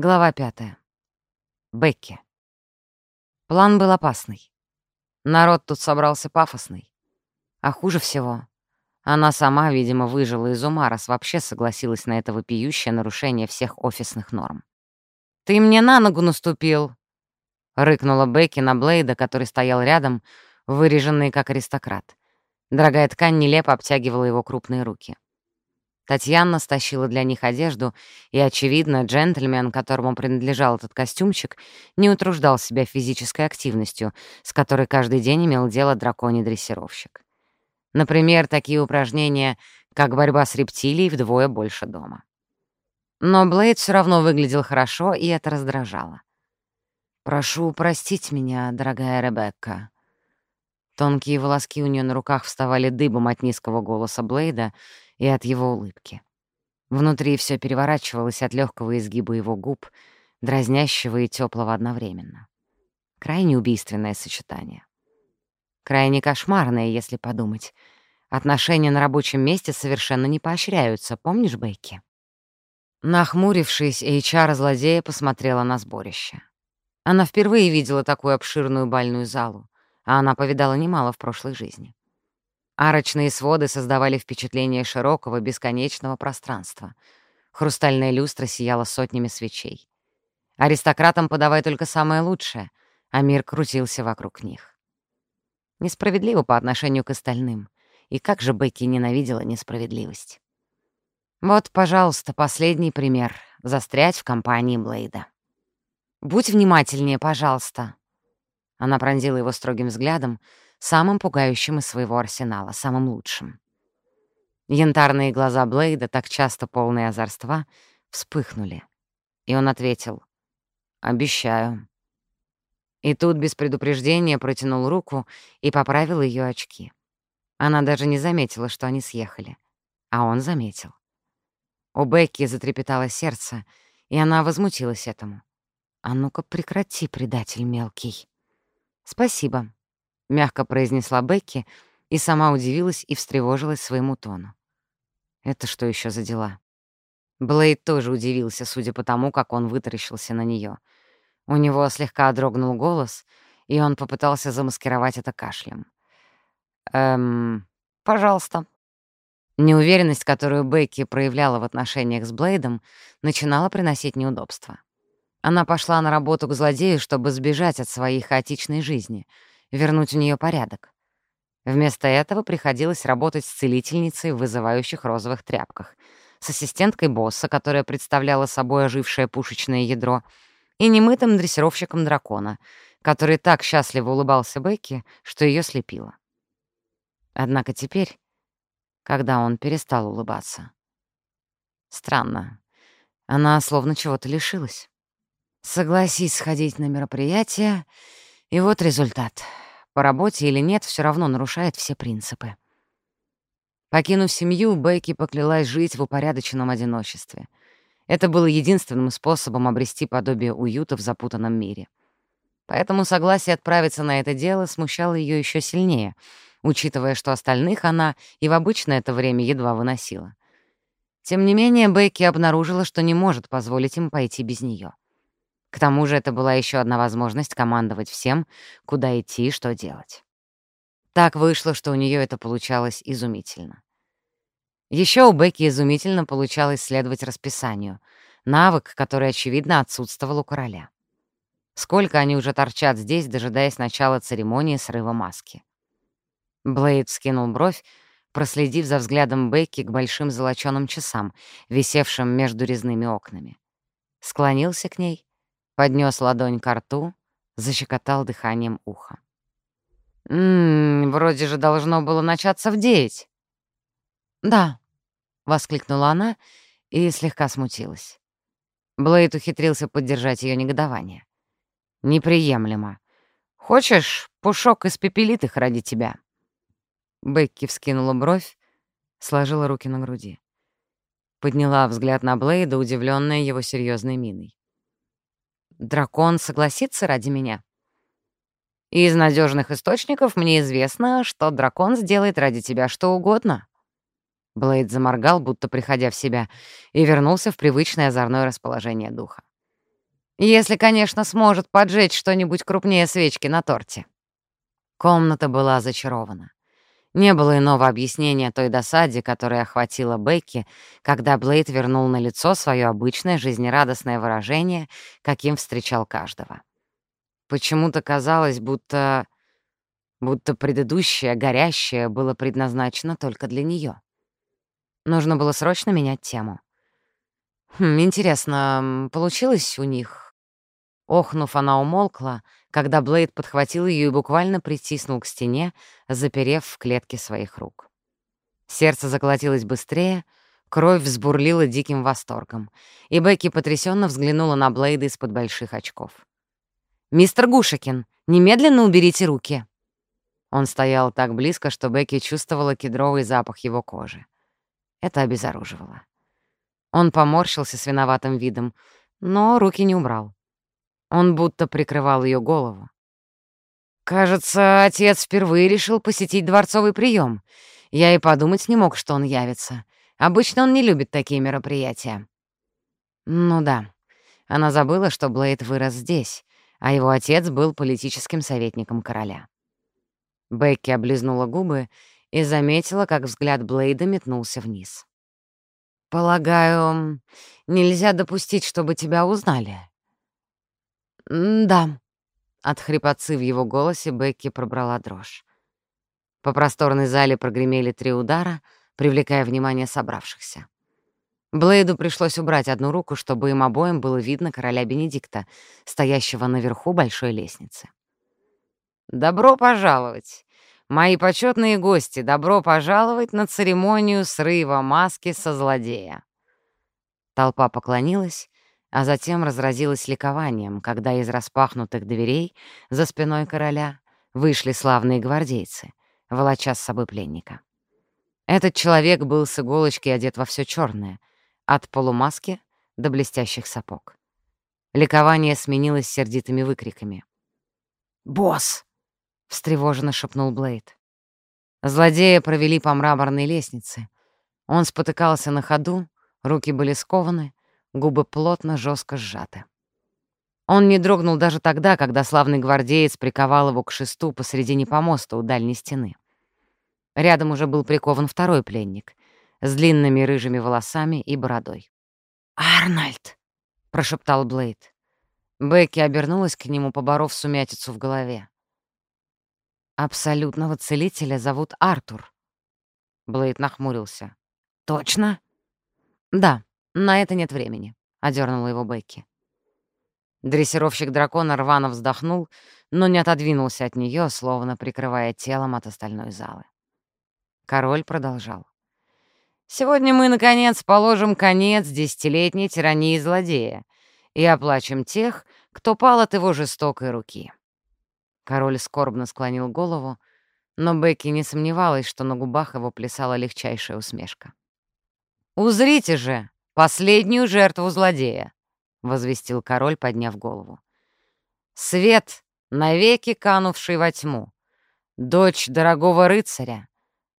Глава пятая. Бекки. План был опасный. Народ тут собрался пафосный. А хуже всего, она сама, видимо, выжила из ума, раз вообще согласилась на это вопиющее нарушение всех офисных норм. «Ты мне на ногу наступил!» — рыкнула Бекки на Блейда, который стоял рядом, выреженный как аристократ. Дорогая ткань нелепо обтягивала его крупные руки. Татьяна стащила для них одежду, и, очевидно, джентльмен, которому принадлежал этот костюмчик, не утруждал себя физической активностью, с которой каждый день имел дело драконий дрессировщик. Например, такие упражнения, как борьба с рептилией вдвое больше дома. Но Блейд все равно выглядел хорошо, и это раздражало. «Прошу простить меня, дорогая Ребекка». Тонкие волоски у нее на руках вставали дыбом от низкого голоса Блейда, и от его улыбки. Внутри все переворачивалось от легкого изгиба его губ, дразнящего и теплого одновременно. Крайне убийственное сочетание. Крайне кошмарное, если подумать. Отношения на рабочем месте совершенно не поощряются, помнишь, Бейки? Нахмурившись, HR-злодея посмотрела на сборище. Она впервые видела такую обширную бальную залу, а она повидала немало в прошлой жизни. Арочные своды создавали впечатление широкого, бесконечного пространства. Хрустальная люстра сияла сотнями свечей. Аристократам подавай только самое лучшее, а мир крутился вокруг них. Несправедливо по отношению к остальным. И как же Бекки ненавидела несправедливость. Вот, пожалуйста, последний пример — застрять в компании Блейда. «Будь внимательнее, пожалуйста». Она пронзила его строгим взглядом, самым пугающим из своего арсенала, самым лучшим. Янтарные глаза Блейда, так часто полные озорства, вспыхнули. И он ответил «Обещаю». И тут без предупреждения протянул руку и поправил ее очки. Она даже не заметила, что они съехали. А он заметил. У Бекки затрепетало сердце, и она возмутилась этому. «А ну-ка прекрати, предатель мелкий». «Спасибо», — мягко произнесла Бекки и сама удивилась и встревожилась своему тону. «Это что еще за дела?» Блейд тоже удивился, судя по тому, как он вытаращился на нее. У него слегка дрогнул голос, и он попытался замаскировать это кашлем. «Эм, пожалуйста». Неуверенность, которую Бекки проявляла в отношениях с Блейдом, начинала приносить неудобства. Она пошла на работу к злодею, чтобы сбежать от своей хаотичной жизни — вернуть у нее порядок. Вместо этого приходилось работать с целительницей в вызывающих розовых тряпках, с ассистенткой босса, которая представляла собой ожившее пушечное ядро, и немытым дрессировщиком дракона, который так счастливо улыбался Бекки, что ее слепило. Однако теперь, когда он перестал улыбаться... Странно, она словно чего-то лишилась. Согласись сходить на мероприятие, и вот результат. По работе или нет, все равно нарушает все принципы. Покинув семью, Бейки поклялась жить в упорядоченном одиночестве. Это было единственным способом обрести подобие уюта в запутанном мире. Поэтому согласие отправиться на это дело смущало ее еще сильнее, учитывая, что остальных она и в обычное это время едва выносила. Тем не менее, Бейки обнаружила, что не может позволить им пойти без нее. К тому же это была еще одна возможность командовать всем, куда идти и что делать. Так вышло, что у нее это получалось изумительно. Еще у Бекки изумительно получалось следовать расписанию, навык, который, очевидно, отсутствовал у короля. Сколько они уже торчат здесь, дожидаясь начала церемонии срыва маски. Блейд скинул бровь, проследив за взглядом Бекки к большим золочёным часам, висевшим между резными окнами. Склонился к ней поднес ладонь к рту, защекотал дыханием ухо. «Ммм, вроде же должно было начаться в девять». «Да», — воскликнула она и слегка смутилась. Блейд ухитрился поддержать ее негодование. «Неприемлемо. Хочешь, пушок из пепелитых ради тебя?» Бекки вскинула бровь, сложила руки на груди. Подняла взгляд на Блейда, удивленная его серьезной миной. Дракон согласится ради меня? Из надежных источников мне известно, что дракон сделает ради тебя что угодно. Блейд заморгал, будто приходя в себя, и вернулся в привычное озорное расположение духа. Если, конечно, сможет поджечь что-нибудь крупнее свечки на торте. Комната была зачарована. Не было иного объяснения той досаде, которая охватила Бекки, когда Блейд вернул на лицо свое обычное жизнерадостное выражение, каким встречал каждого. Почему-то казалось, будто... будто предыдущее, горящее, было предназначено только для нее. Нужно было срочно менять тему. Хм, интересно, получилось у них? Охнув, она умолкла, когда Блейд подхватил ее и буквально притиснул к стене, заперев в клетке своих рук. Сердце заколотилось быстрее, кровь взбурлила диким восторгом, и Бекки потрясенно взглянула на Блейда из-под больших очков. «Мистер Гушекин, немедленно уберите руки!» Он стоял так близко, что Бекки чувствовала кедровый запах его кожи. Это обезоруживало. Он поморщился с виноватым видом, но руки не убрал. Он будто прикрывал ее голову. «Кажется, отец впервые решил посетить дворцовый прием. Я и подумать не мог, что он явится. Обычно он не любит такие мероприятия». «Ну да». Она забыла, что Блейд вырос здесь, а его отец был политическим советником короля. Бекки облизнула губы и заметила, как взгляд Блейда метнулся вниз. «Полагаю, нельзя допустить, чтобы тебя узнали», «Да». От хрипотцы в его голосе Бекки пробрала дрожь. По просторной зале прогремели три удара, привлекая внимание собравшихся. Блейду пришлось убрать одну руку, чтобы им обоим было видно короля Бенедикта, стоящего наверху большой лестницы. «Добро пожаловать! Мои почетные гости, добро пожаловать на церемонию срыва маски со злодея!» Толпа поклонилась, а затем разразилась ликованием, когда из распахнутых дверей за спиной короля вышли славные гвардейцы, волоча с собой пленника. Этот человек был с иголочки одет во все черное, от полумаски до блестящих сапог. Ликование сменилось сердитыми выкриками. «Босс!» — встревоженно шепнул Блейд. Злодея провели по мраморной лестнице. Он спотыкался на ходу, руки были скованы, губы плотно, жестко сжаты. Он не дрогнул даже тогда, когда славный гвардеец приковал его к шесту посредине помоста у дальней стены. Рядом уже был прикован второй пленник с длинными рыжими волосами и бородой. «Арнольд!» — прошептал Блейд. Бекки обернулась к нему, поборов сумятицу в голове. «Абсолютного целителя зовут Артур». Блейд нахмурился. «Точно?» «Да», «На это нет времени», — одернула его Бекки. Дрессировщик дракона рвано вздохнул, но не отодвинулся от нее, словно прикрывая телом от остальной залы. Король продолжал. «Сегодня мы, наконец, положим конец десятилетней тирании злодея и оплачем тех, кто пал от его жестокой руки». Король скорбно склонил голову, но Бекки не сомневалась, что на губах его плясала легчайшая усмешка. «Узрите же, последнюю жертву злодея», — возвестил король, подняв голову. «Свет, навеки канувший во тьму, дочь дорогого рыцаря,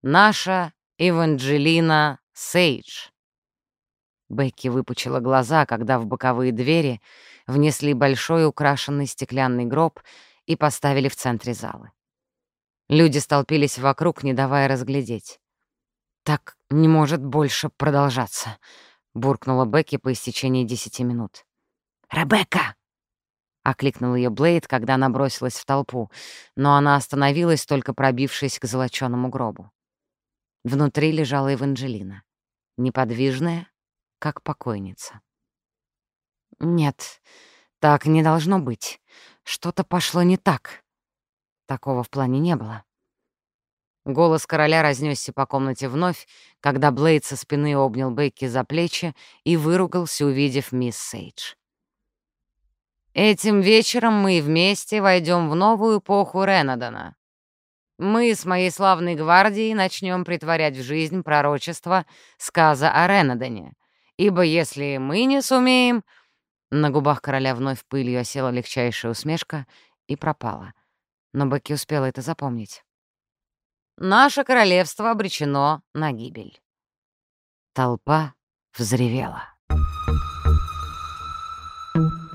наша Эванджелина Сейдж». Бекки выпучила глаза, когда в боковые двери внесли большой украшенный стеклянный гроб и поставили в центре залы. Люди столпились вокруг, не давая разглядеть. «Так не может больше продолжаться», — буркнула Бекки по истечении десяти минут. «Ребекка!» — окликнул ее Блейд, когда она бросилась в толпу, но она остановилась, только пробившись к золочёному гробу. Внутри лежала Эванжелина, неподвижная, как покойница. «Нет, так не должно быть. Что-то пошло не так. Такого в плане не было». Голос короля разнесся по комнате вновь, когда Блейд со спины обнял Бекки за плечи и выругался, увидев мисс Сейдж. «Этим вечером мы вместе войдем в новую эпоху Ренадона. Мы с моей славной гвардией начнем притворять в жизнь пророчество сказа о Ренадоне, ибо если мы не сумеем...» На губах короля вновь пылью осела легчайшая усмешка и пропала. Но Бекки успела это запомнить наше королевство обречено на гибель. Толпа взревела. Thank you.